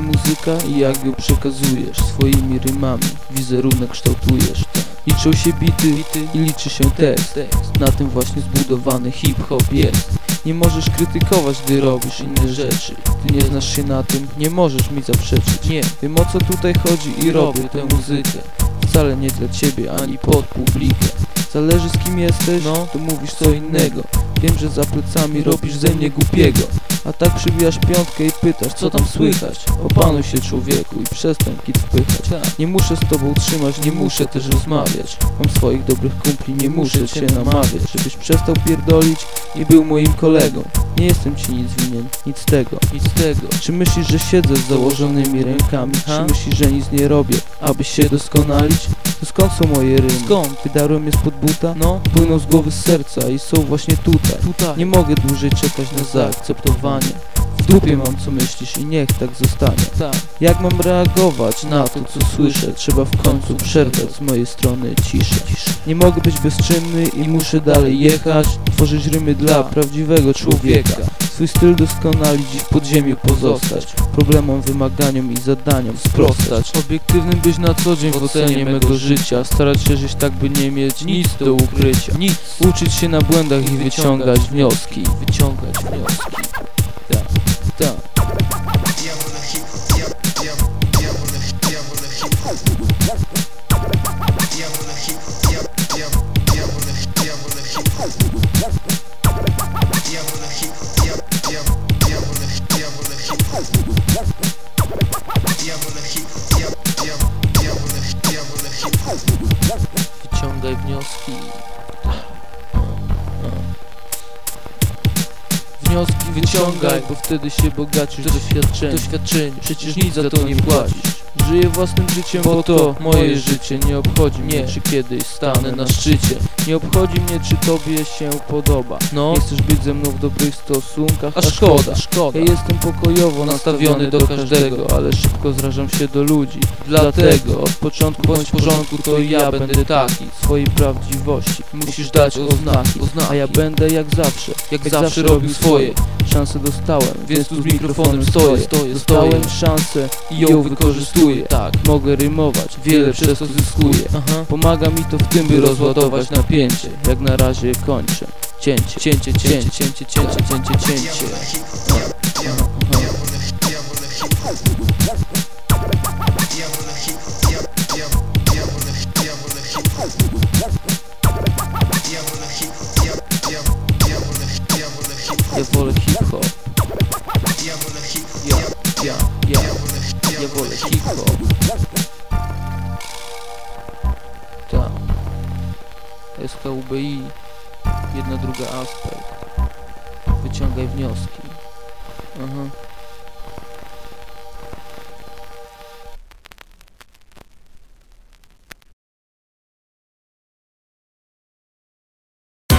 muzyka i jak ją przekazujesz? Swoimi rymami wizerunek kształtujesz. Liczą się bity i liczy się tekst. Na tym właśnie zbudowany hip-hop jest. Nie możesz krytykować, gdy robisz inne rzeczy. Ty nie znasz się na tym, nie możesz mi zaprzeczyć. Nie, wiem o co tutaj chodzi i robię tę muzykę. Wcale nie dla ciebie, ani pod publikę. Zależy z kim jesteś, no to mówisz co innego. Wiem, że za plecami robisz ze mnie głupiego A tak przybijasz piątkę i pytasz, co tam słychać? Opanuj się człowieku i przestań kit wpychać Nie muszę z tobą trzymać, nie muszę też rozmawiać. Mam swoich dobrych kumpli, nie muszę cię namawiać. Żebyś przestał pierdolić i był moim kolegą Nie jestem ci nic winien, nic tego, nic tego Czy myślisz, że siedzę z założonymi rękami? Czy myślisz, że nic nie robię, aby się doskonalić? To skąd są moje rymy? Skąd? Wydarłem je spod buta? No, płyną z głowy z serca i są właśnie tutaj Tutaj Nie mogę dłużej czekać na zaakceptowanie w dupie mam co myślisz i niech tak zostanie. Tak. Jak mam reagować na to co słyszę? Trzeba w końcu przerwać z mojej strony ciszę Nie mogę być bezczynny i muszę dalej jechać Tworzyć rymy dla prawdziwego człowieka. Swój styl doskonalić i w podziemiu pozostać. Problemom, wymaganiom i zadaniom sprostać. Obiektywnym być na co dzień w ocenie mego życia. Starać się żyć tak by nie mieć nic do ukrycia. Nic. Uczyć się na błędach i wyciągać wnioski. Wyciągać wnioski Wyciągaj wnioski. Wnioski wyciągaj, bo wtedy się bogacisz doświadczenie. Doświadczenie, przecież nic za to nie płacisz Żyję własnym życiem, bo to moje życie. Nie obchodzi mnie, czy kiedyś stanę na szczycie. Nie obchodzi mnie, czy tobie się podoba. No, nie chcesz być ze mną w dobrych stosunkach, a szkoda, szkoda. Ja jestem pokojowo nastawiony do każdego Ale szybko zrażam się do ludzi. Dlatego od początku bądź w porządku To ja będę taki, swojej prawdziwości Musisz dać oznaki, a ja będę jak zawsze. Jak zawsze robił swoje Szansę dostałem, więc tu z mikrofonem stoję. Dostałem szansę i ją wykorzystuję. Tak, mogę rymować, wiele przez to zyskuję. Pomaga mi to w tym, by rozładować napięcie. Jak na razie kończę. Cięcie, cięcie, cięcie, cięcie, cięcie, cięcie, Ja cięcie wolę hip-hop. Ja wolę hip-hop, Ja ja, ja, wolę, hip-hop. Tak. SKUBI Jedna druga aspekt Wyciągaj wnioski. Aha